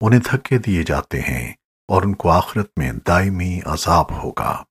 انہیں دھکے دیے جاتے ہیں اور ان کو آخرت میں دائمی عذاب ہوگا۔